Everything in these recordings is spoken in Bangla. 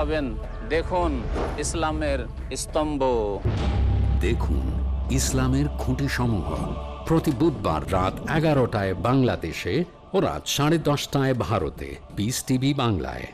পাবেন। দেখুন, ইসলামের স্তম্ভ। দেখুন, ইসলামের খুঁটি সমূহ প্রতি বুধবার রাত এগারোটায় বাংলাদেশে ও রাত সাড়ে দশটায় ভারতে। পিস টিভি বাংলায়।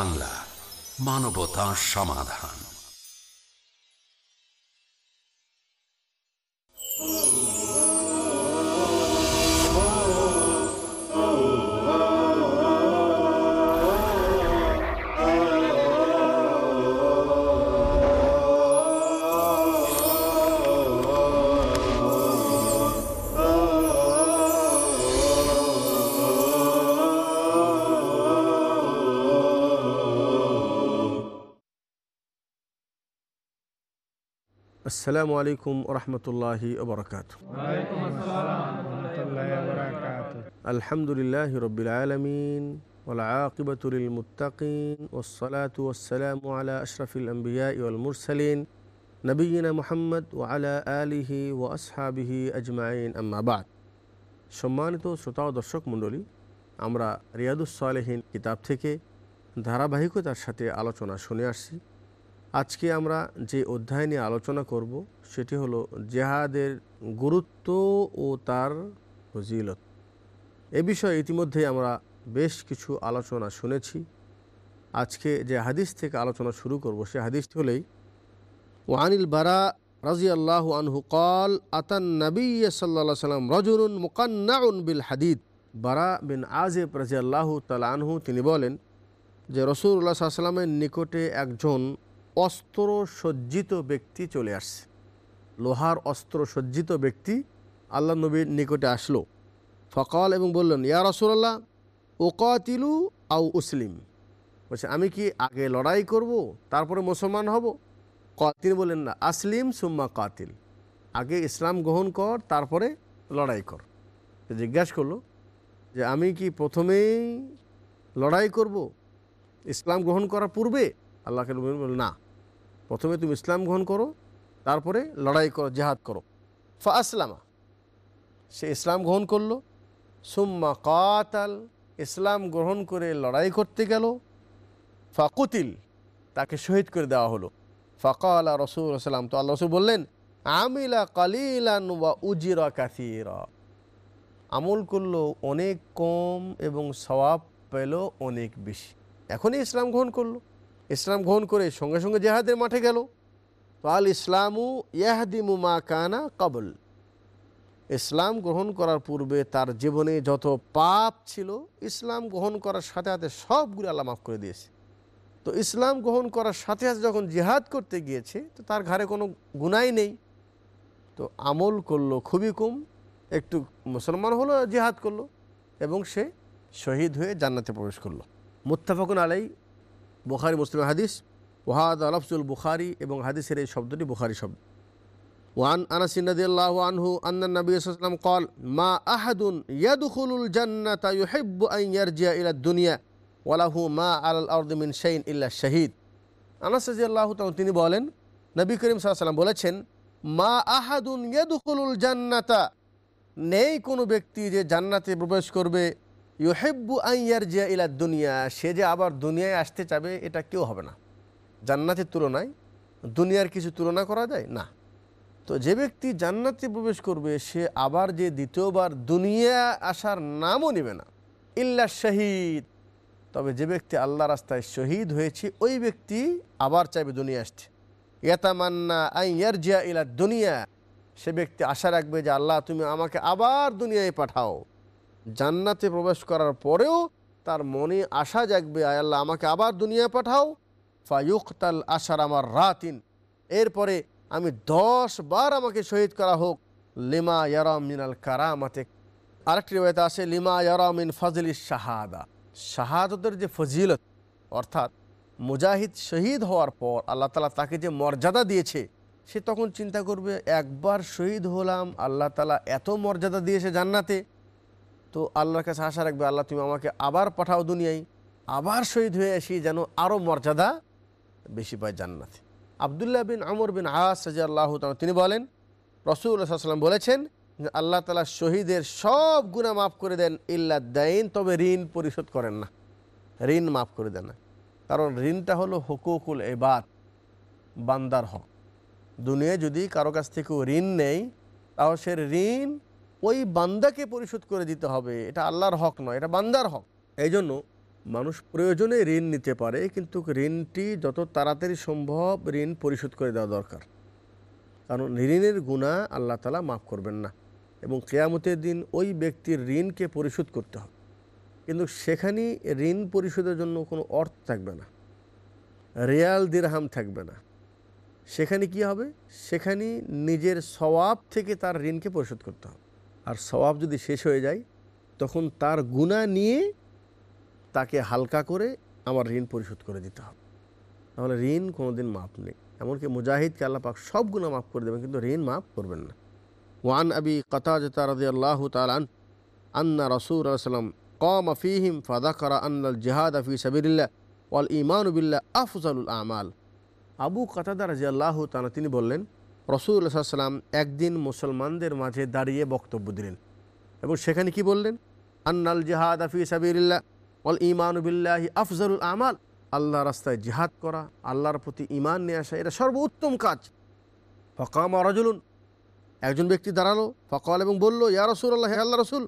বাংলা মানবতা সমাধান। আসসালামু আলাইকুম রহমতুল্লাহি ওবরকাত আলহামদুলিল্লাহ রবিল আলমিন والعاقبة للمتقين والصلاة والسلام على أشرف الأنبياء والمرسلين نبينا محمد وعلى آله وأصحابه أجمعين أما بعد সম্মানিত শ্রোতা ও দর্শক মণ্ডলী আমরা রিয়াদুস সালেহীন কিতাব থেকে ধারাবাহিকতার সাথে আলোচনা শুনে আসছি আজকে আমরা যে অধ্যায় নিয়ে আলোচনা করব, সেটি হলো জেহাদের গুরুত্ব ও তার ফজিলত। এ বিষয়ে ইতিমধ্যে আমরা বেশ কিছু আলোচনা শুনেছি। আজকে যে হাদিস থেকে আলোচনা শুরু করব, সে হাদিসটি হলেই ওয়ানিল বারা রাজি আল্লাহ আনহু কল আতান নবী সাল্লা সাল্লাম রজুন মুকান্নাউন বিল হাদিদ। বারা বিন আজেব রাজি আল্লাহ তাল আনহু, তিনি বলেন যে রসুল্লাহ সাল্লামের নিকটে একজন অস্ত্র সজ্জিত ব্যক্তি চলে আসছে। লোহার অস্ত্র সজ্জিত ব্যক্তি আল্লাহ নবীর নিকটে আসলো। ফকাল এবং বললেন, ইয়া রসুল্লাহ ওকাতিলু আউ উসলিম। বলছে, আমি কি আগে লড়াই করব, তারপরে মুসলমান হব? তিনি বললেন, না, আসলিম সুম্মা কাতিল। আগে ইসলাম গ্রহণ কর, তারপরে লড়াই কর। জিজ্ঞাসা করল যে, আমি কি প্রথমেই লড়াই করব? ইসলাম গ্রহণ করার পূর্বে? আল্লাহকে না। প্রথমে তুমি ইসলাম গ্রহণ করো, তারপরে লড়াই করো, জেহাদ করো। ফা আসলামা। সে ইসলাম গ্রহণ করল। সুম্মা কাতাল, ইসলাম গ্রহণ করে লড়াই করতে গেল। ফাকুতিল তাকে শহীদ করে দেওয়া হলো। ফাকাল রসুল সাল্লাম তো আল্লাহ রসুল বললেন, আমিলা কালিলান ওয়া উজিরা কাসিরা। আমল করল অনেক কম এবং সওয়াব পেল অনেক বেশি। এখনই ইসলাম গ্রহণ করল। ইসলাম গ্রহণ করে সঙ্গে সঙ্গে জেহাদের মাঠে গেল। তো আল ইসলামু ইয়াহদিমু মা কানা কবল। ইসলাম গ্রহণ করার পূর্বে তার জীবনে যত পাপ ছিল, ইসলাম গ্রহণ করার সাথে সাথে সবগুলো আল্লাহ মাফ করে দিয়েছে। তো ইসলাম গ্রহণ করার সাথে সাথে যখন জেহাদ করতে গিয়েছে, তো তার ঘাড়ে কোনো গুনাই নেই। তো আমল করল খুবই কম, একটু মুসলমান হলো, জেহাদ করল এবং সে শহীদ হয়ে জান্নাতে প্রবেশ করল। মুত্তাফাকুন আলাই বুখারি মুসলিম হাদিস। ওহাদ আলফজুল বুখারি এবং হাদিসের এই শব্দটি বুখারি শব্দ। ওয়ান আনাসিনাদিল্লাহ আনহু আন্নান নবী সাল্লাম কল মা আহাদুন ইয়াদুখুলুল জান্নাতা ইউহিব্বু আন ইয়ারজিয়া ইলা দুনিয়া ওয়ালাহু মা আলাল আরদি মিন শাইন ইল্লা শাহিদ। আনাস রাদিয়াল্লাহু তাআলা, তিনি বলেন, নবী করিম সাল্লাম বলেছেন, মা আহাদুন ইয়াদুখুলুল জান্নাতা। নেই কোনো ব্যক্তি যে জান্নাতে প্রবেশ করবে ইউহেব্বু আইয়ার জিয়া ইলা দুনিয়া, সে যে আবার দুনিয়ায় আসতে চাবে, এটা কেউ হবে না। জান্নাতের তুলনায় দুনিয়ার কিছু তুলনা করা যায়? না। তো যে ব্যক্তি জান্নাতে প্রবেশ করবে, সে আবার যে দ্বিতীয়বার দুনিয়া আসার নামও নেবে না। ইল্লা শহীদ। তবে যে ব্যক্তি আল্লাহ রাস্তায় শহীদ হয়েছে, ওই ব্যক্তি আবার চাইবে দুনিয়া আসছে ইয়াতামান্না আই ইয়ারজিয়া ইলা দুনিয়া। সে ব্যক্তি আশা রাখবে যে, আল্লাহ তুমি আমাকে আবার দুনিয়ায় পাঠাও। জান্নাতে প্রবেশ করার পরেও তার মনে আশা জাগবে, আয় আল্লাহ, আমাকে আবার দুনিয়া পাঠাও। ফায়ুকতাল আশার আমার রাতিন এরপরে, আমি দশ বার আমাকে শহীদ করা হোক। লিমা ইয়ারাম মিনাল কারামাতে। আরেকটি রয়েতে আছে লিমা ইয়ারাম মিন ফজলি শাহাদা। শাহাদতের যে ফজিলত, অর্থাৎ মুজাহিদ শহীদ হওয়ার পর আল্লাহ তালা তাকে যে মর্যাদা দিয়েছে, সে তখন চিন্তা করবে, একবার শহীদ হলাম, আল্লাহ তালা এত মর্যাদা দিয়েছে জান্নাতে। তো আল্লাহর কাছে আশা রাখবে, আল্লাহ তুমি আমাকে আবার পাঠাও দুনিয়ায়। আবার শহীদ হয়ে আসি যেন আরও মর্যাদা বেশি পায় জান্নাতে। আবদুল্লাহ বিন আমর বিন আস আল্লাহ তিনি বলেন রসুল্লাহাম বলেছেন আল্লাহ তালা শহীদের সব গুণা মাফ করে দেন, ইল্লা দাইন, তবে ঋণ পরিশোধ করেন না। ঋণ মাফ করে দেন না। কারণ ঋণটা হলো হকুকুল এবাদ বান্দার হক। দুনিয়ায় যদি কারও কাছ থেকে ঋণ নেই, তাহলে সে ঋণ ওই বান্দাকে পরিশোধ করে দিতে হবে। এটা আল্লাহর হক নয়, এটা বান্দার হক। এই জন্য মানুষ প্রয়োজনে ঋণ নিতে পারে, কিন্তু ঋণটি যত তাড়াতাড়ি সম্ভব ঋণ পরিশোধ করে দেওয়া দরকার। কারণ ঋণের গুণা আল্লাহ তালা মাফ করবেন না এবং কেয়ামতের দিন ওই ব্যক্তির ঋণকে পরিশোধ করতে হবে। কিন্তু সেখানে ঋণ পরিশোধের জন্য কোনো অর্থ থাকবে না, রিয়াল দিরহাম থাকবে না। সেখানে কি হবে? সেখানে নিজের স্বভাব থেকে তার ঋণকে পরিশোধ করতে হবে। আর স্বভাব যদি শেষ হয়ে যায়, তখন তার গুণা নিয়ে তাকে হালকা করে আমার ঋণ পরিশোধ করে দিতে হবে। তাহলে ঋণ কোনো দিন মাপ নেই। এমনকি মুজাহিদকে আল্লাহ সব গুণা মাফ করে দেবেন, কিন্তু ঋণ মাফ করবেন না। ওয়ান আবি কতাজতা রাজি আল্লাহ তালান আন্না রসুল সাল্লাম কম ফিহিম ফাদাকরা আন্নাল জিহাদ ফি সাবিরিল্লাহ ওয়াল ইমান বিল্লাহ আফজালুল আমাল। আবু কাতাদা রাজি আল্লাহ তালা তিনি বললেন রসুল্লাহ সাল্লাম একদিন মুসলমানদের মাঝে দাঁড়িয়ে বক্তব্য দিলেন এবং সেখানে কি বললেন? আন্নাল জিহাদ আফি সাবিরিল্লাহ ওয়াল ইমান বিল্লাহি আফজালুল আমাল। আল্লাহ রাস্তায় জিহাদ করা, আল্লাহর প্রতি ইমান নিয়ে আসা, এটা সর্বোত্তম কাজ। ফকাম রাজুলুন, একজন ব্যক্তি দাঁড়াল, ফকাল এবং বলল, ইয়া রসুল আল্লাহ আল্লাহ রসুল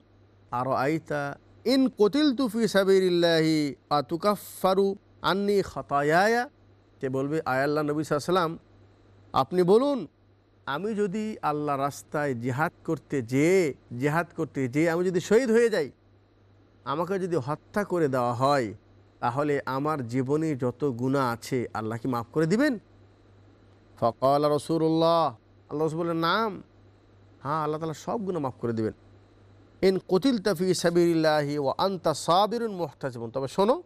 আর আইতা ইন কতিল তুফি সাবিরিল্লাহি আতুকাফারু আন্নি খতায়া কে বলবে আয়াল্লাহ নবী সাল্লাম আপনি বলুন আমি যদি আল্লাহ রাস্তায় জিহাদ করতে যেয়ে জিহাদ করতে যেয়ে আমি যদি শহীদ হয়ে যাই, আমাকে যদি হত্যা করে দেওয়া হয়, তাহলে আমার জীবনে যত গুণা আছে আল্লাহ কি মাফ করে দিবেন? ফকল রসুল্লাহ আল্লাহ রসুল বললেন, নাম। হ্যাঁ আল্লাহ তালা সব গুণা মাফ করে দিবেন। ইন কতিল তফি সাবিরিল্লাহি ও আন্তা সাবিরুন মোহতাজবন তবে শোনো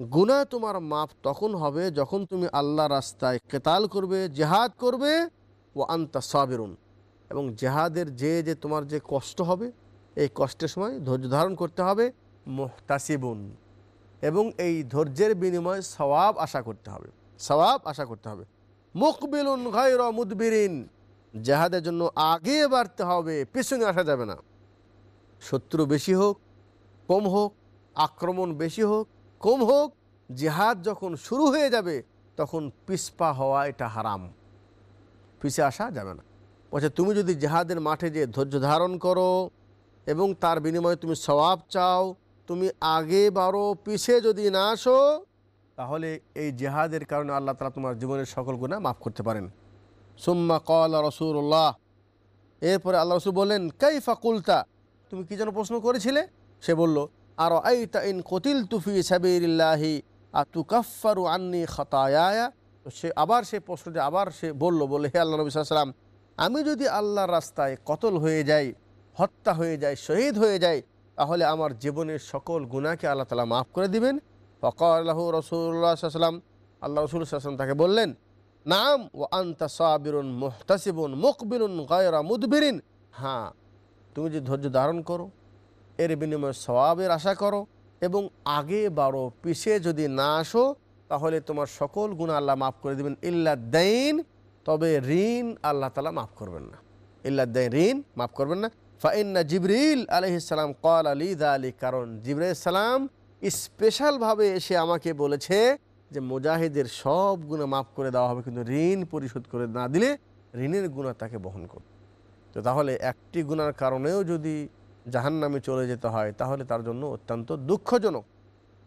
গুণা তোমার মাফ তখন হবে যখন তুমি আল্লাহ রাস্তায় কেতাল করবে, জেহাদ করবে ও আন্তা সাবেরুন। এবং জেহাদের যে যে তোমার যে কষ্ট হবে, এই কষ্টের সময় ধৈর্য ধারণ করতে হবে, মোহতাসিবুন। এবং এই ধৈর্যের বিনিময়ে সওয়াব আশা করতে হবে। সওয়াব আশা করতে হবে। মুকবিলুন গায়র মুদবিরিন। জেহাদের জন্য আগে বাড়তে হবে, পেছনে আসা যাবে না। শত্রু বেশি হোক, কম হোক, আক্রমণ বেশি হোক, কম হোক, জেহাদ যখন শুরু হয়ে যাবে, তখন পিসপা হওয়া এটা হারাম। পিছে আসা যাবে না। বলছে, তুমি যদি জেহাদের মাঠে যে ধৈর্য ধারণ করো এবং তার বিনিময়ে তুমি স্বভাব চাও, তুমি আগে বারো পিছে যদি না আসো, তাহলে এই জেহাদের কারণে আল্লাহ তালা তোমার জীবনের সকল গুণা মাফ করতে পারেন। সুম্মা কল রসুল্লাহ এরপরে আল্লাহ রসুল বললেন কাই ফাকুলতা তুমি কি যেন প্রশ্ন করেছিলে? সে বলল আর আইতা ইন কতিল তুফি সাবিরিল্লাহি আর তু কাফারু আন্নি খতায়া সে আবার সে প্রশ্নটি আবার সে বলল বলে হে আল্লাহ নবী সাল্লাম আমি যদি আল্লাহর রাস্তায় কতল হয়ে যাই, হত্যা হয়ে যায় শহীদ হয়ে যায় তাহলে আমার জীবনের সকল গুণাকে আল্লাহ তালা মাফ করে দিবেন। ফকাল্লাহ রসুল্লাহ সাল্লাম আল্লাহ রসুল সাল্লাম তাকে বললেন, নাম ও আন্তা সাবিরুন মোহতাসিবুন মুকবিরুন গায়রা মুদবিরিন। হ্যাঁ তুমি যে ধৈর্য ধারণ করো, এর বিনিময়ে সবাবের আশা করো এবং আগে বারো, পিছিয়ে যদি না আসো তাহলে তোমার সকল গুণ আল্লাহ মাফ করে দেবেন। ইল্লাদ্দাইন তবে ঋণ আল্লাহ তালা মাফ করবেন না। ইল্লাদ্দাইন ঋণ মাফ করবেন না। ফাইন্না জিবরিল আলহিসাম কল আলী দা আলী কারণ জিবরাল সালাম স্পেশালভাবে এসে আমাকে বলেছে যে মুজাহিদের সব গুণে মাফ করে দেওয়া হবে, কিন্তু ঋণ পরিশোধ করে না দিলে ঋণের গুণা তাকে বহন করতে তো তাহলে একটি গুণার কারণেও যদি জাহান নামে চলে যেতে হয়, তাহলে তার জন্য অত্যন্ত দুঃখজনক।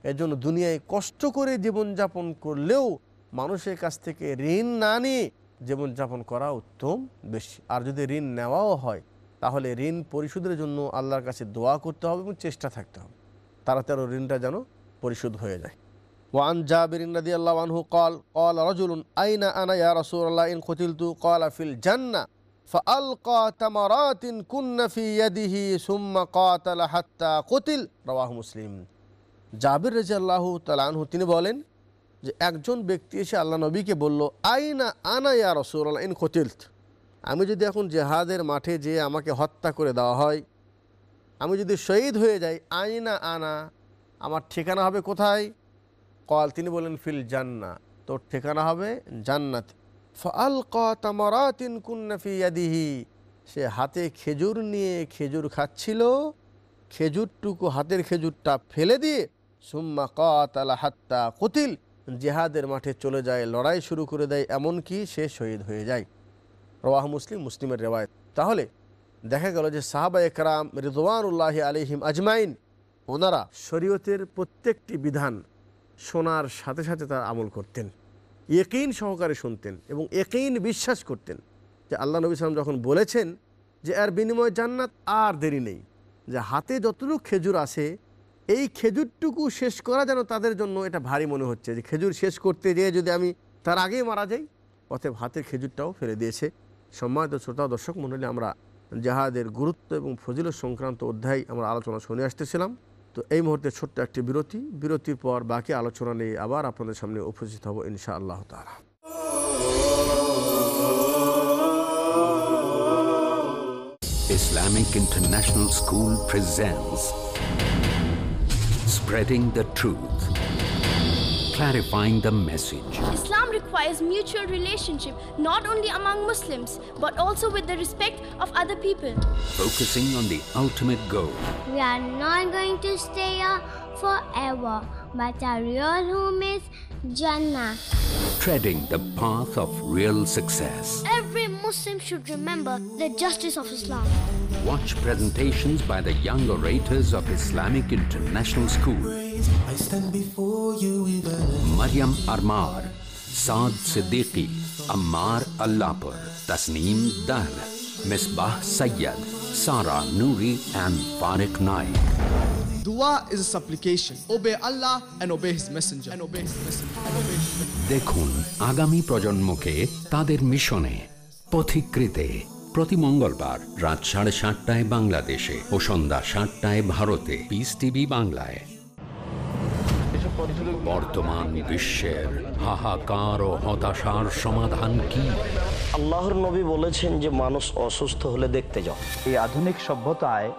এর জন্য দুনিয়ায় কষ্ট করে জীবনযাপন করলেও মানুষের কাছ থেকে ঋণ না নিয়ে জীবনযাপন করা উত্তম বেশি আর যদি ঋণ নেওয়াও হয় তাহলে ঋণ পরিশোধের জন্য আল্লাহর কাছে দোয়া করতে হবে এবং চেষ্টা থাকতে হবে তাড়াতাড়ি ঋণটা যেন পরিশোধ হয়ে যায় وعن جابر رضي الله عنه قال قال رجل أين أنا يا رسول الله إن قتلت قال في الجنة فألقى تمرات كن في يده ثم قاتل حتى قتل رواه مسلم জাবির রাজি আল্লাহ তালানহু তিনি বলেন যে একজন ব্যক্তি এসে আল্লাহ নবীকে বলল, আইনা আনা ইয়া রসুল্লাহ ইন কতিলত। আমি যদি এখন জেহাদের মাঠে যেয়ে আমাকে হত্যা করে দেওয়া হয়, আমি যদি শহীদ হয়ে যাই, আইনা আনা, আমার ঠিকানা হবে কোথায়? কল, তিনি বলেন ফিল জান্না, তোর ঠিকানা হবে জান্নাত। ফল কামারাতিন কুন্নাফি ইয়াদিহি, সে হাতে খেজুর নিয়ে খেজুর খাচ্ছিল, খেজুরটুকু হাতের খেজুরটা ফেলে দিয়ে সুম্মা কাতালা হাত্তা কুতিল। জেহাদের মাঠে চলে যায়, লড়াই শুরু করে দেয়, এমনকি সে শহীদ হয়ে যায়। রওয়াহ মুসলিম, মুসলিমের রেওয়ায়ত। তাহলে দেখা গেল যে সাহাবা একরাম রিদওয়ানুল্লাহ আলিহিম আজমাইন, ওনারা শরীয়তের প্রত্যেকটি বিধান শোনার সাথে সাথে তার আমল করতেন। একইন সহকারে শুনতেন এবং একইন বিশ্বাস করতেন যে আল্লাহ নবী সালাম যখন বলেছেন যে এর বিনিময়ে জান্নাত আর দেরি নেই, যে হাতে যতটুকু খেজুর আছে এই খেজুরটুকু শেষ করা যেন তাদের জন্য এটা ভারী মনে হচ্ছে যে খেজুর শেষ করতে যেয়ে যদি আমি তার আগেই মারা যাই, অতএব হাতের খেজুরটাও ফেলে দিয়েছে। সম্মানিত শ্রোতা, দর্শক মণ্ডলী, আমরা জাহাদের গুরুত্ব এবং ফজিলত সংক্রান্ত অধ্যায় আমরা আলোচনা শুনে আসতেছিলাম। তো এই মুহূর্তে ছোট্ট একটি বিরতি, বিরতির পর বাকি আলোচনা নিয়ে আবার আপনাদের সামনে উপস্থিত হব ইনশা আল্লাহ তালা Islamic International School presents Spreading the Truth, Clarifying the Message. Islam requires mutual relationship not only among Muslims but also with the respect of other people. focusing on the ultimate goal We are not going to stay here forever, but our real home is Jannah. treading the path of real success. Every Muslim should remember the justice of Islam. Watch presentations by the young orators of Islamic International School. I stand before you with a Maryam Armar, Saad Siddiqui, Ammar Allapur, Tasneem Dal, Misbah Sayyad, Sara Noori, and Farik Naik. Dua is a supplication. Obey Allah and obey His Messenger. And obey His Messenger. And obey His Messenger. দেখুন আগামী প্রজন্মকে তাদের মিশনে পথিকৃতে প্রতি মঙ্গলবার রাত সাড়ে সাতটায় বাংলাদেশে ও সন্ধ্যা সাতটায় ভারতে পিস টিভি বাংলায়। বর্তমান বিশ্বের হাহাকার ও হতাশার সমাধান কি? আল্লাহর নবী বলেছেন যে মানুষ অসুস্থ হলে দেখতে যাও। এই আধুনিক সভ্যতায়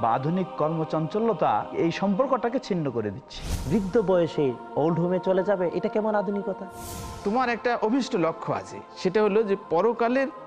বা আধুনিক কর্মচঞ্চলতা এই সম্পর্কটাকে ছিন্ন করে দিচ্ছে। বৃদ্ধ বয়সে ওল্ড হোমে চলে যাবে এটা কেমন আধুনিকতা? তোমার একটা অভিষ্ট লক্ষ্য আছে সেটা হলো যে পরকালের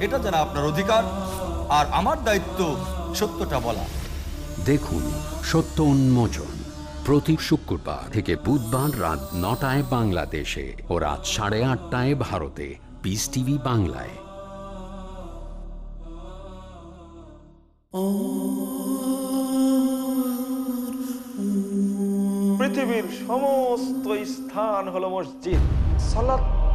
এটা যেন আপনার অধিকার আর আমার দায়িত্ব সত্যটা বলা। দেখুন সত্য উন্মোচন প্রতি শুক্রবার থেকে বুধবার রাত নটায় বাংলাদেশে ও রাত সাড়ে আটটায় ভারতে। পিস টিভি বাংলায়। পৃথিবীর সমস্ত স্থান হলো মসজিদ। সালাত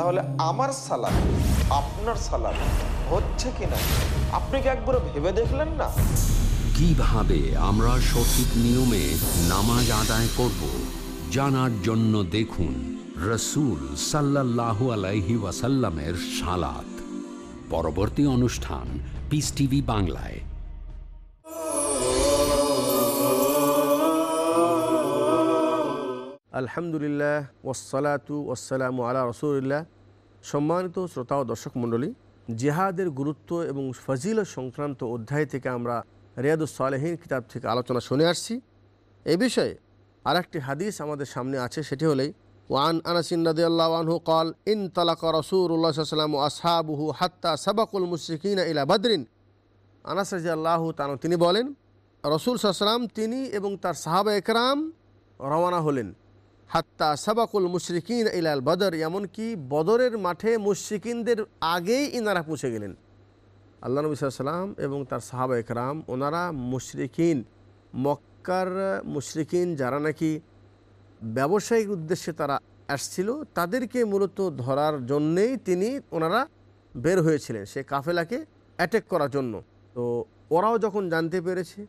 তাহলে আমার সালাদ আপনার সালাদ হচ্ছে কিনা? আপনি কি একবার ভেবে দেখলেন না? কীভাবে আমরা সঠিক নিয়মে নামাজ আদায় করব জানার জন্য দেখুন রসুল সাল্লাল্লাহু আলাইহি ওয়াসাল্লামের সালাত। পরবর্তী অনুষ্ঠান পিস টিভি বাংলায়। আলহামদুলিল্লাহ ওসালাতু ওসালাম আলা রসুলিল্লাহ। সম্মানিত শ্রোতা ও দর্শক মণ্ডলী, জিহাদের গুরুত্ব এবং ফজিল সংক্রান্ত অধ্যায় থেকে আমরা রিয়াদুস সালেহীন কিতাব থেকে আলোচনা শুনে আসছি। এ বিষয়ে আর একটি হাদিস আমাদের সামনে আছে, সেটি হলেই ওয়ান আনাসিন রাদি আল্লাহ আনহু কল, ইন তালাকা রসুল্লাহ সাল্লাম আসহাবুহু হাত্তা সাবাকুল মুশিকিন ইলা বদরিন। আনাস রাজি আল্লাহ তান তিনি বলেন, রসুল সাল্লাম তিনি এবং তার সাহাবা একরাম রওনা হলেন। হাত্তা সাবাকুল মুশরিকিন ইলাল বদর, এমনকি বদরের মাঠে মুশরিকিনদের আগেই ইনারা পৌঁছে গেলেন। আল্লাহ নবী সাল্লাম এবং তার সাহাবা একরাম, ওনারা মুশরিকিন, মক্কার মুশরিকিন যারা নাকি ব্যবসায়িক উদ্দেশ্যে তারা আসছিল, তাদেরকে মূলত ধরার জন্যেই তিনি ওনারা বের হয়েছিলেন সে কাফেলাকে অ্যাটেক করার জন্য। তো ওরাও যখন জানতে পেরেছে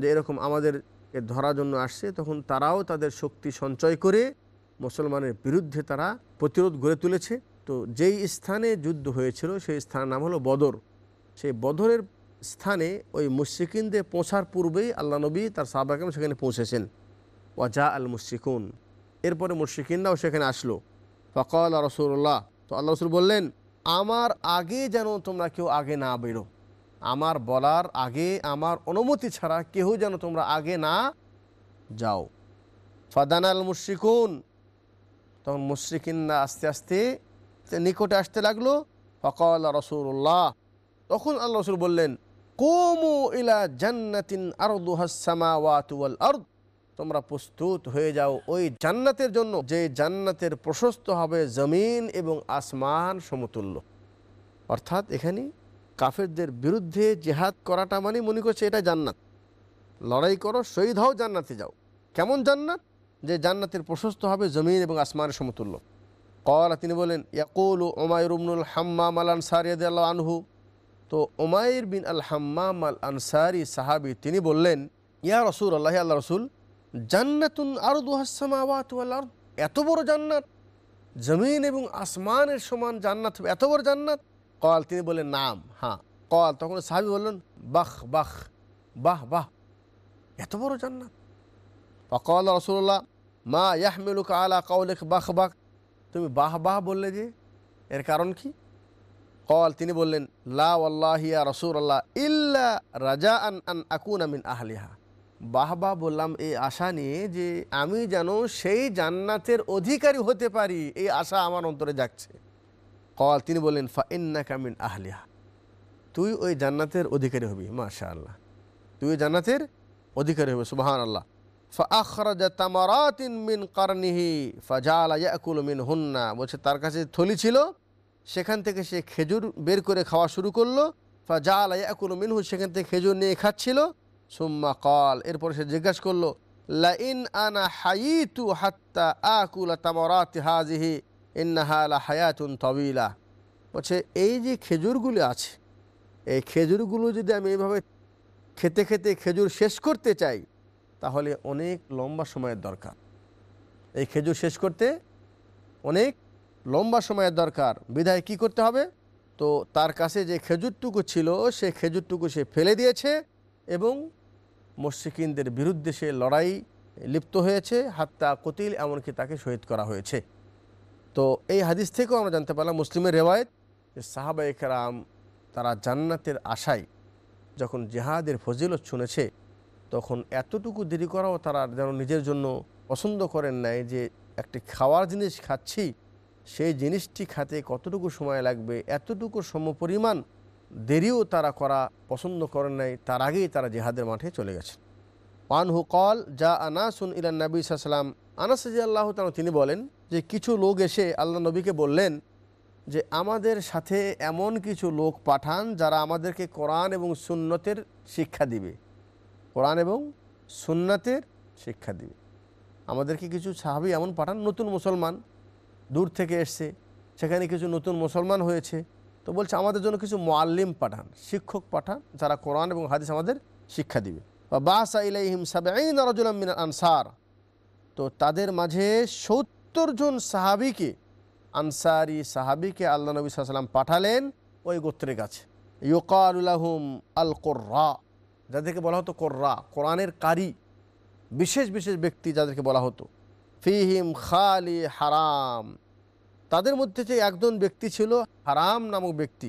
যে এরকম আমাদেরকে ধরার জন্য আসছে, তখন তারাও তাদের শক্তি সঞ্চয় করে মুসলমানের বিরুদ্ধে তারা প্রতিরোধ গড়ে তুলেছে। তো যেই স্থানে যুদ্ধ হয়েছিল, সেই স্থানের নাম হলো বদর। সেই বদরের স্থানে ওই মুশিকিনদের পৌঁছার পূর্বেই আল্লাহ নবী তার সাহবাকাম সেখানে পৌঁছেছেন। ওয়াজা আল মুশিকুন এরপরে মুশিকিনরাও সেখানে আসলো। ফকল রসুল্লাহ তো আল্লাহ রসুল বললেন, আমার আগে যেন তোমরা কেউ আগে না বেরো। আমার বলার আগে আমার অনুমতি ছাড়া কেউ যেন তোমরা আগে না যাও। ফাদান আল মুশিকুন তখন মুশরিকিনরা আস্তে আস্তে নিকটে আসতে লাগল। ফকল রসুল্লাহ তখন আল্লাহ রসুল বললেন, কোমু ইলা জান্নাতিন আরদুহাসামাওয়াতুয়াল আরদ। তোমরা প্রস্তুত হয়ে যাও ওই জান্নাতের জন্য। যে জান্নাতের প্রশস্ত হবে জমিন এবং আসমান সমতুল্য। অর্থাৎ এখানে কাফেরদের বিরুদ্ধে জেহাদ করাটা মানে মনে করছে এটা জান্নাত। লড়াই করো, শহীদ হও, জান্নাতে যাও। কেমন জান্নাত? যে জান্নাতের প্রশস্ত হবে জমিন এবং আসমানের সমতুল্য। কলা তিনি বলেন, ইয়াকুল ওমায়ুর উমনুল হাম্মাম আল আনসারি আল্লাহ আনহু। তো ওমায়ুর বিন আল হাম্মাম আল আনসারি সাহাবি, তিনি বললেন, ইয়া রসুল আল্লাহ আল্লাহ রসুল, জান্নাতুন আর দুহাসামাওয়াত এত বড় জান্নাত। জমিন এবং আসমানের সমান জান্নাত, এত বড় জান্নাত। কল, তিনি বললেন, নাম। হ্যাঁ। কল, তখন সাহাবি বললেন, বাহ বাহ বাহ বাহ। এত বড় জান্নাত? ফকল রসুল্লাহ মা ইয়াহমিলুক আলা কৌলেক বাহ বাহ। তুমি বাহ বাহ বললে যে, এর কারণ কি? কল, তিনি বললেন, লা আল্লাহিয়া রসুল আল্লাহ ইল্লা রাজা আন আন আকুন আমিন আহলিহা। বাহ বাহ বললাম, এই আশা নিয়ে যে, আমি যেন সেই জান্নাতের অধিকারী হতে পারি, এই আশা আমার অন্তরে যাচ্ছে কল, তিনি বললেন ফা ইন্না কামিন আহলিহা। তুই ওই জান্নাতের অধিকারী হবি মাশা আল্লাহ তুই ওই জান্নাতের অধিকারী হবি সুবাহান আল্লাহ বলছে, তার কাছে থলি ছিল, সেখান থেকে সে খেজুর বের করে খাওয়া শুরু করল। মিনহু, সেখান থেকে খেজুর নিয়ে খাচ্ছিল। সুম্মা কল, এরপরে সে জিজ্ঞাসা করল, লাইন আনা হাইতু হাত্তা আকুলা তামারাতি হাজিহি? ইন্নাহা লা হায়াতুন তবিলা। বলছে, এই যে খেজুরগুলি আছে, এই খেজুরগুলো যদি আমি এইভাবে খেতে খেতে খেজুর শেষ করতে চাই, তাহলে অনেক লম্বা সময়ের দরকার। এই খেজুর শেষ করতে অনেক লম্বা সময়ের দরকার। বিধায় কি করতে হবে? তো তার কাছে যে খেজুরটুকু ছিল, সে খেজুরটুকু সে ফেলে দিয়েছে এবং মস্যিকিনদের বিরুদ্ধে সে লড়াই লিপ্ত হয়েছে, হাত্তা কতিল, এমনকি তাকে শহীদ করা হয়েছে। তো এই হাদিস থেকেও আমরা জানতে পারলাম মুসলিমের রেওয়ায়ত যে সাহাবা একরাম তারা জান্নাতের আশায় যখন জেহাদের ফজিলত শুনেছে, তখন এতটুকু দেরি করাও তারা যেন নিজের জন্য পছন্দ করেন নাই যে একটি খাওয়ার জিনিস খাচ্ছি, সেই জিনিসটি খাতে কতটুকু সময় লাগবে, এতটুকু সমপরিমাণ দেরিও তারা করা পছন্দ করেন নাই, তার আগেই তারা জেহাদের মাঠে চলে গেছে। ওয়ানহু কল, যা আনাসুন ইলান নবী সাল্লাম আনাস আল্লাহ তিনি বলেন যে কিছু লোক এসে আল্লাহ নবীকে বললেন যে, আমাদের সাথে এমন কিছু লোক পাঠান যারা আমাদেরকে কোরআন এবং সুন্নতের শিক্ষা দিবে। কোরআন এবং সুন্নাতের শিক্ষা দিবে। আমাদেরকে কিছু সাহাবি এমন পাঠান? নতুন মুসলমান দূর থেকে এসছে, সেখানে কিছু নতুন মুসলমান হয়েছে। তো বলছে, আমাদের জন্য কিছু মোয়াল্লিম পাঠান, শিক্ষক পাঠান যারা কোরআন এবং হাদিস আমাদের শিক্ষা দিবে। বা সাবেইন রাজুলাম মিনাল আনসার। তো তাদের মাঝে সত্তর জন সাহাবিকে, আনসারি সাহাবিকে আল্লাহ নবী সাল্লাম পাঠালেন ওই গোত্রের কাছে। ইউকারুলাহুম আল কোর্রা যাদেরকে বলা হতো কোর্রা, কোরআনের কারি, বিশেষ বিশেষ ব্যক্তি যাদেরকে বলা হতো। ফিহিম খালি হারাম, তাদের মধ্যে যে একজন ব্যক্তি ছিল হারাম নামক ব্যক্তি,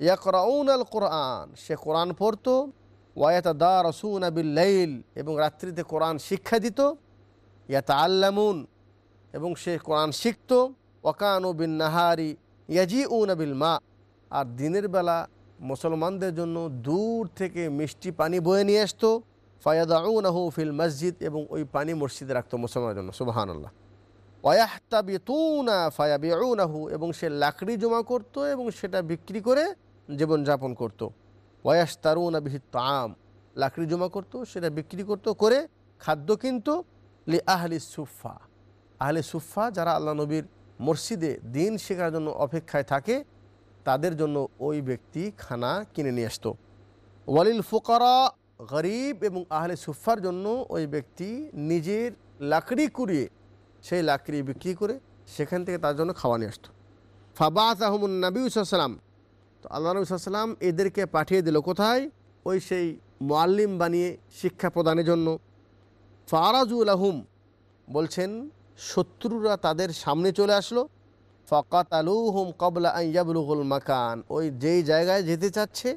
ইয়াকরাউন আল কোরআন সে কোরআন পড়তো ওয়ায়াতা দা রসুন আবিল্লাইল এবং রাত্রিতে কোরআন শিক্ষা দিত ইয়াতা আল্লামুন এবং সে কোরআন শিখত, ওয়াকানু বিন নাহারি ইয়াজি উন আবিল মা আর দিনের বেলা মুসলমানদের জন্য দূর থেকে মিষ্টি পানি বয়ে নিয়ে আসতো, ফায়াদাউনাহু ফিল মসজিদ এবং ওই পানি মসজিদে রাখতো মুসলমানের জন্য সুবাহান আল্লাহ ওয়াহতাবিতুনা ফায়াবিউনাহু এবং সে লাকড়ি জমা করত এবং সেটা বিক্রি করে জীবনযাপন করত। ওয়াস তারুনা বিহিত আম লাকড়ি জমা করত, সেটা বিক্রি করত, করে খাদ্য কিনত, লি আহলি সুফা আহলে সুফা যারা আল্লাহ নবীর মসজিদে দিন শেখার জন্য অপেক্ষায় থাকে, তাদের জন্য ওই ব্যক্তি খানা কিনে নিয়ে আসতো। ওয়ালিল ফুকারা, গরিব এবং আহলে সুফার জন্য ওই ব্যক্তি নিজের লাকড়ি কুড়িয়ে সেই লাকড়ি বিক্রি করে সেখান থেকে তার জন্য খাওয়া নিয়ে আসতো। ফাবাস আহমুন নবী তো আল্লাহ নবী এদেরকে পাঠিয়ে দিল কোথায়? ওই সেই মোয়াল্লিম বানিয়ে শিক্ষা প্রদানের জন্য। ফারাজুল আহম বলছেন শত্রুরা তাদের সামনে চলে আসলো। ফকাত আলুহুম কবলা আইয়াবলুগুল মাকান। ওই যেই জায়গায় যেতে চাচ্ছে,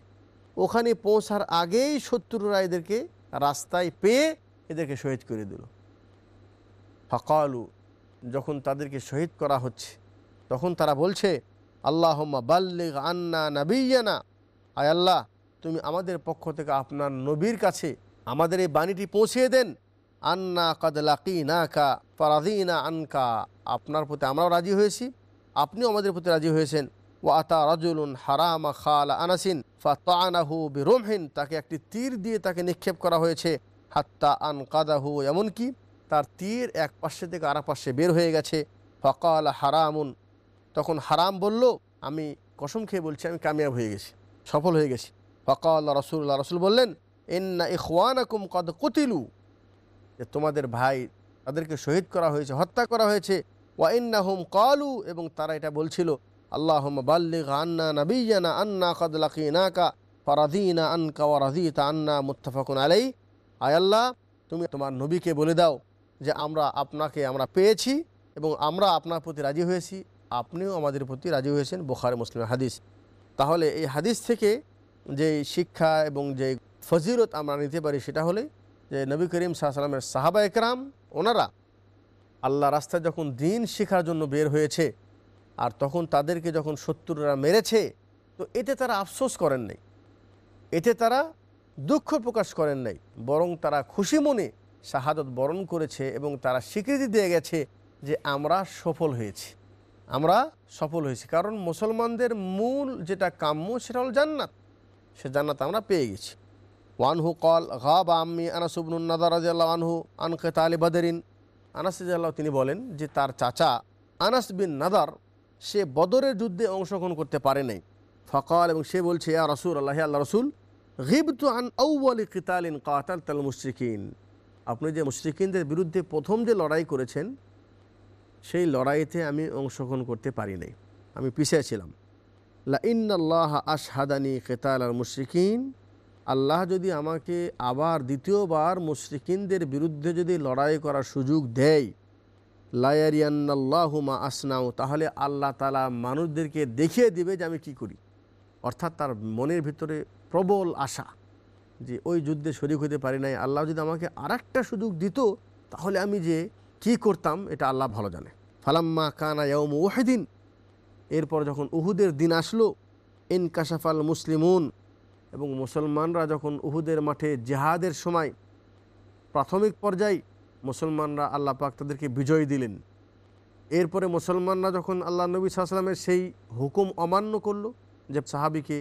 ওখানে পৌঁছার আগেই শত্রুরা এদেরকে রাস্তায় পেয়ে এদেরকে শহীদ করে দিল। ফকালু, যখন তাদেরকে শহীদ করা হচ্ছে, তখন তারা বলছে আল্লাহ বাল্লিগ আন্না নাবিয়ানা। আয় আল্লাহ, তুমি আমাদের পক্ষ থেকে আপনার নবীর কাছে আমাদের এই বাণীটি পৌঁছিয়ে দেন। আন্না কাদলাকি না কা পারাদিনা আনকা। আপনার প্রতি আমরাও রাজি হয়েছি, আপনিও আমাদের প্রতি রাজি হয়েছেন। ও আতা রাজুলুন হারামা খাল আনাসিন ফাতানাহু বিরোমহিন। তাকে একটি তীর দিয়ে তাকে নিক্ষেপ করা হয়েছে। হাত্তা আন কাদাহু এমনকি তার তীর এক পাশে থেকে আর পাশে বের হয়ে গেছে। ফকাল হারামুন, তখন হারাম বলল, আমি কসম খেয়ে বলছি, আমি কামিয়াব হয়ে গেছি, সফল হয়ে গেছি। ফকাল রসুল্লাহ রসুল বললেন এন্না ইখওয়ানাকুম কদ কুতিলু। যে তোমাদের ভাই তাদেরকে শহীদ করা হয়েছে, হত্যা করা হয়েছে। ওয়া ইন্না কালু এবং তারা এটা বলছিল আল্লাহ বাল্লিগ আন্না নবীনা আন্না কদ লাকিনাকা ফারাদিনা আনকা ওয়ারাদিতা আন্না মুত্তাফাকুন আলাই আয় আল্লাহ, তুমি তোমার নবীকে বলে দাও যে আমরা আপনাকে, আমরা পেয়েছি এবং আমরা আপনার প্রতি রাজি হয়েছি। আপনিও আমাদের প্রতি রাজি হয়েছেন, বোখারে মুসলিম হাদিস। তাহলে এই হাদিস থেকে যে শিক্ষা এবং যে ফজিরত আমরা নিতে পারি, সেটা হলে যে নবী করিম সাহাশালামের সাহাবা একরাম, ওনারা আল্লাহ রাস্তায় যখন দিন শেখার জন্য বের হয়েছে আর তখন তাদেরকে যখন শত্রুরা মেরেছে, তো এতে তারা আফসোস করেন নাই। এতে তারা দুঃখ প্রকাশ করেন নাই, বরং তারা খুশি মনে শাহাদত বরণ করেছে এবং তারা স্বীকৃতি দিয়ে গেছে যে আমরা সফল হয়েছি। আমরা সফল হয়েছি। কারণ মুসলমানদের মূল যেটা কাম্য সেটা হল জান্নাত। সে জান্নাত আমরা পেয়ে গেছি। ওয়ানহু কল গাব আম্মি আনাসুবনুন্নাদার রাজিয়াল্লাহ আনহু আনকে তালি বাদেরিন আনাস রাজিয়াল্লাহ তিনি বলেন যে তার চাচা আনাস বিন নাদার, সে বদরের যুদ্ধে অংশগ্রহণ করতে পারে নাই। ফকাল এবং সে বলছে, ইয়া রসুল আল্লাহ আল্লাহ রসুল, গিবতু আন আউ্বালি কিতালিন কাতাল তাল মুশ্রিকিন। আপনি যে মুশ্রিকিনদের বিরুদ্ধে প্রথম যে লড়াই করেছেন, সেই লড়াইতে আমি অংশগ্রহণ করতে পারি নাই। আমি পিছিয়ে ছিলাম। লা ইন্নাল্লাহ আশহাদানি কেতাল আল মুশ্রিকিন। আল্লাহ যদি আমাকে আবার দ্বিতীয়বার মুশ্রিকিনদের বিরুদ্ধে যদি লড়াই করার সুযোগ দেয় লায়ারিয়ান্নাল্লাহুমা আসনাও তাহলে আল্লাহ তালা মানুষদেরকে দেখিয়ে দিবে যে আমি কি করি। অর্থাৎ তার মনের ভিতরে প্রবল আশা যে ওই যুদ্ধে শরিক হতে পারি নাই। আল্লাহ যদি আমাকে আর সুযোগ দিত, তাহলে আমি যে কি করতাম, এটা আল্লাহ ভালো জানে। ফালাম্মা কানা ইয়ম ওয়াহিদিন এরপর যখন উহুদের দিন আসলো ইন কাশাফাল মুসলিমুন এবং মুসলমানরা যখন উহুদের মাঠে জেহাদের সময় প্রাথমিক পর্যায়ে মুসলমানরা আল্লাহ পাক তাদেরকে বিজয় দিলেন। এরপরে মুসলমানরা যখন আল্লাহ নবী সাল্লামের সেই হুকুম অমান্য করল যে সাহাবিকে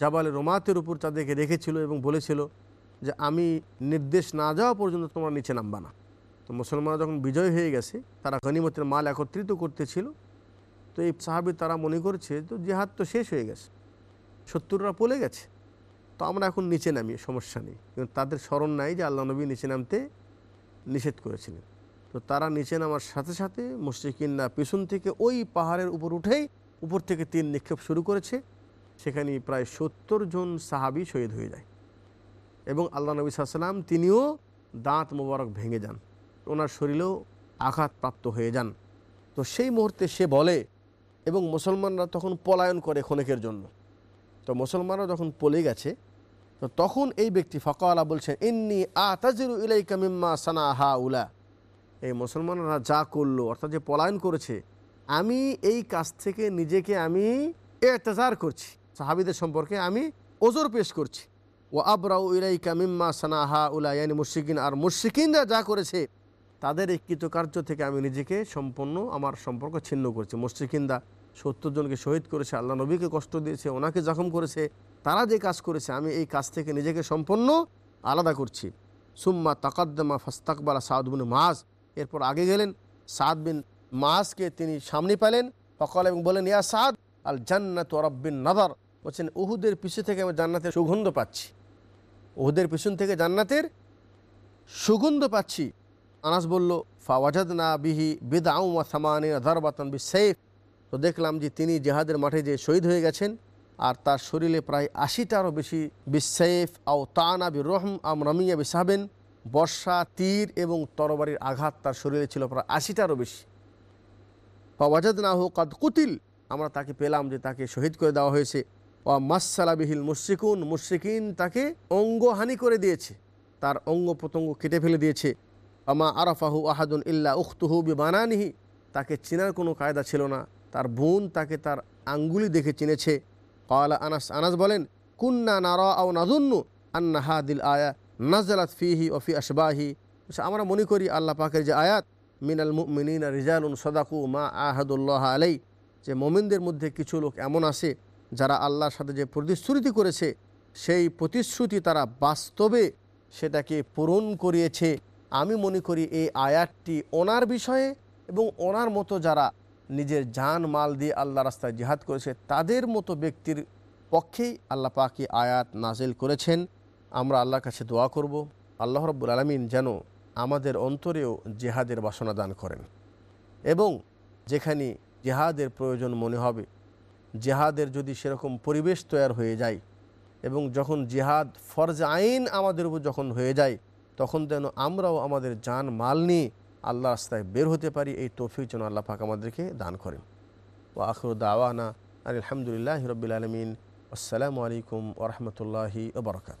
জাবালে রোমাতের উপর তাদেরকে রেখেছিল এবং বলেছিল যে আমি নির্দেশ না যাওয়া পর্যন্ত তোমরা নিচে নামবা না। তো মুসলমানরা যখন বিজয় হয়ে গেছে, তারা গনিমতের মাল একত্রিত করতেছিল। তো এই সাহাবি তারা মনে করছে তো জেহাদ তো শেষ হয়ে গেছে শত্রুরা পলে গেছে। তো আমরা এখন নিচে নামি, সমস্যা নেই। কিন্তু তাদের স্মরণ নাই যে আল্লাহ নবী নিচে নামতে নিষেধ করেছিলেন। তো তারা নিচে নামার সাথে সাথে মুশ্রিকিনরা পিছন থেকে ওই পাহাড়ের উপর উঠেই উপর থেকে তিন নিক্ষেপ শুরু করেছে। সেখানে প্রায় সত্তর জন সাহাবি শহীদ হয়ে যায়। এবং আল্লাহ নবী সাল্লাম তিনিও দাঁত মোবারক ভেঙে যান। ওনার শরীরেও আঘাতপ্রাপ্ত হয়ে যান। তো সেই মুহূর্তে সে বলে, এবং মুসলমানরা তখন পলায়ন করে ক্ষণিকের জন্য। তো মুসলমানরা যখন পলে গেছে তো তখন এই ব্যক্তি ফকাওয়ালা বলছেন ইন্নি আ তাজিরু ইলাই কামিম্মা সানা হা উলা এই মুসলমানরা যা করল, অর্থাৎ যে পলায়ন করেছে, আমি এই কাজ থেকে নিজেকে আমি এতেজার করছি। সাহাবিদের সম্পর্কে আমি ওজোর পেশ করছি। ও আবরাউ ইলাই কামিম্মা সানা হা উলা ইয়ানি মুশিকিন আর মুশিকিনরা যা করেছে, তাদের এই কৃতকার্য থেকে আমি নিজেকে সম্পূর্ণ আমার সম্পর্ক ছিন্ন করছি। মুশিকিন্দা সত্তর জনকে শহীদ করেছে, আল্লাহ নবীকে কষ্ট দিয়েছে, ওনাকে জখম করেছে। তারা যে কাজ করেছে, আমি এই কাজ থেকে নিজেকে সম্পূর্ণ আলাদা করছি। সুম্মা তাকাদ্দমা ফাস্তাকবালা সাদ বিন মাস এরপর আগে গেলেন, সাদ বিন মাসকে তিনি সামনে পেলেন, ফকল এবং বলেন ইয়া সাদ, আল জান্নাত রব্বিন নাদার। বলছেন, উহুদের পিছু থেকে আমি জান্নাতের সুগন্ধ পাচ্ছি। উহুদের পিছন থেকে জান্নাতের সুগন্ধ পাচ্ছি। আনাস বলল ফাওয়াজাদ না বিহি বেদাউমা সামানি ধরবাতন বি সেফ তো দেখলাম যে তিনি জেহাদের মাঠে যে শহীদ হয়ে গেছেন আর তার শরীরে প্রায় আশিটারও বেশি বিসেফ আও তানা বি রহম আম রমিয়া বিসাবেন বর্ষা, তীর এবং তরবারির আঘাত তার শরীরে ছিল প্রায় আশিটারও বেশি। ফাওয়াজাদ না হোক কদ কুতিল, আমরা তাকে পেলাম যে তাকে শহীদ করে দেওয়া হয়েছে। ও মাসালাবিহিল মুশ্রিকুন, মুশ্রিকিন তাকে অঙ্গহানি করে দিয়েছে। তার অঙ্গ প্রত্যঙ্গ কেটে ফেলে দিয়েছে। আমা আরাফাহু আহাদুন ইল্লা উখতুহু বি বানানিহি তাকে চেনার কোনো কায়দা ছিল না। তার বোন তাকে তার আঙ্গুলি দেখে চিনেছে। কলা আনাস আনাস বলেন কুন্না নারা আও নাজুন্নু আন্না হাদিল আয়া নাজালাত ফিহি ওফি আসবাহি আমরা মনে করি আল্লাহ পাকের যে আয়াত মিনাল মিনিন রিজালুন সদাকু মা আহাদুল্লাহ আলাই যে মোমিনদের মধ্যে কিছু লোক এমন আছে যারা আল্লাহর সাথে যে প্রতিশ্রুতি করেছে সেই প্রতিশ্রুতি তারা বাস্তবে সেটাকে পূরণ করিয়েছে। আমি মনে করি এই আয়াতটি ওনার বিষয়ে এবং ওনার মতো যারা নিজের জান, মাল দিয়ে আল্লাহ রাস্তায় জিহাদ করেছে, তাদের মতো ব্যক্তির পক্ষেই আল্লাহ পাকি আয়াত নাজিল করেছেন। আমরা আল্লাহর কাছে দোয়া করব, আল্লাহ রব্বুল আলমিন যেন আমাদের অন্তরেও জেহাদের বাসনা দান করেন এবং যেখানে জেহাদের প্রয়োজন মনে হবে, জেহাদের যদি সেরকম পরিবেশ তৈরি হয়ে যায় এবং যখন জেহাদ ফরজ আইন আমাদের উপর যখন হয়ে যায়, তখন যেন আমরাও আমাদের জান, মাল নিয়ে আল্লাহ রাস্তায় বের হতে পারি, এই তৌফিক যেন আল্লাহ পাক আমাদেরকে দান করেন। ও আখর দাওয়ানা আলহামদুলিল্লাহ রবিল আলমিন। আসসালামু আলাইকুম ওরহমতুল্লাহি ওবরকাত